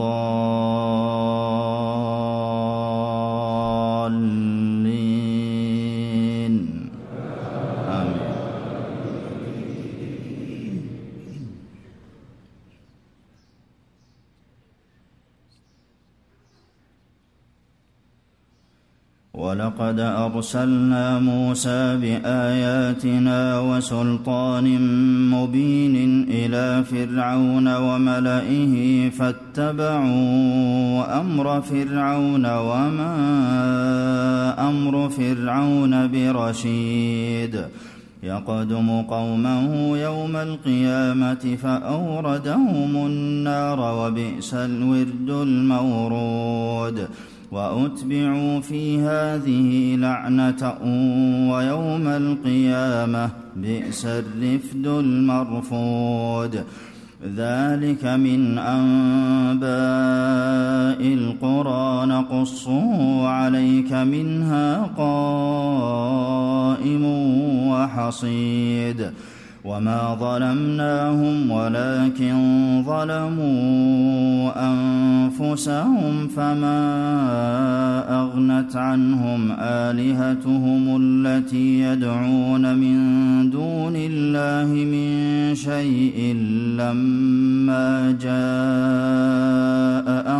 ضال ولقد أرسلنا موسى بآياتنا وسلطان مبين إلى فرعون وملئه فاتبعوا أمر فرعون وما أمر فرعون برشيد. يقدم قومه يوم القيامة فأوردهم النار وبئس الورد المورود. وأتبعوا في هذه لعنة ويوم القيامة بئس الرفد المرفود. ذلك من أنباء القرى. نقصه عليك منها قائم وحصيد. وما ظلمناهم ولكن ظلموا انفسهم فما اغنت عنهم الهتهم التي يدعون من دون الله من شيء لما جاء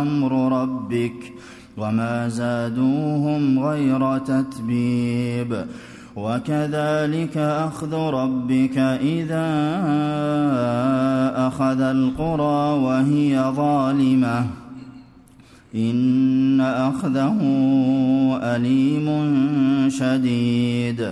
أمر ربك وما زادوهم غير تتبيب وكذلك أخذ ربك إذا أخذ القرى وهي ظالمة. إن أخذه أليم شديد.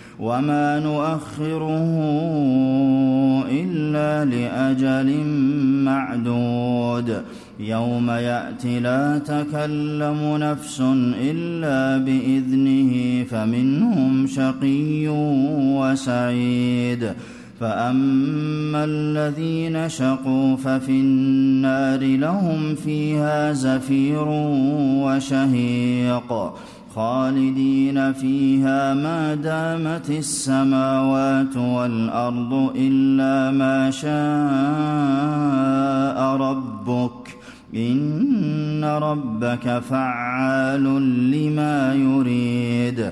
وما نؤخره الا لاجل معدود يوم يات لا تكلم نفس الا باذنه فمنهم شقي وسعيد فاما الذين شقوا ففي النار لهم فيها زفير وشهيق خالدين فيها ما دامت السماوات والأرض إلا ما شاء ربك إن ربك فعال لما يريد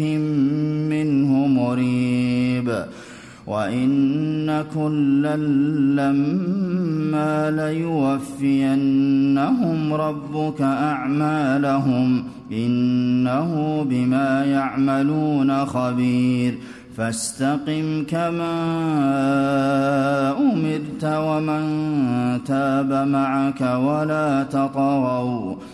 منه مريب وان كلا لما ليوفينهم ربك اعمالهم انه بما يعملون خبير فاستقم كما امرت ومن تاب معك ولا تطغوا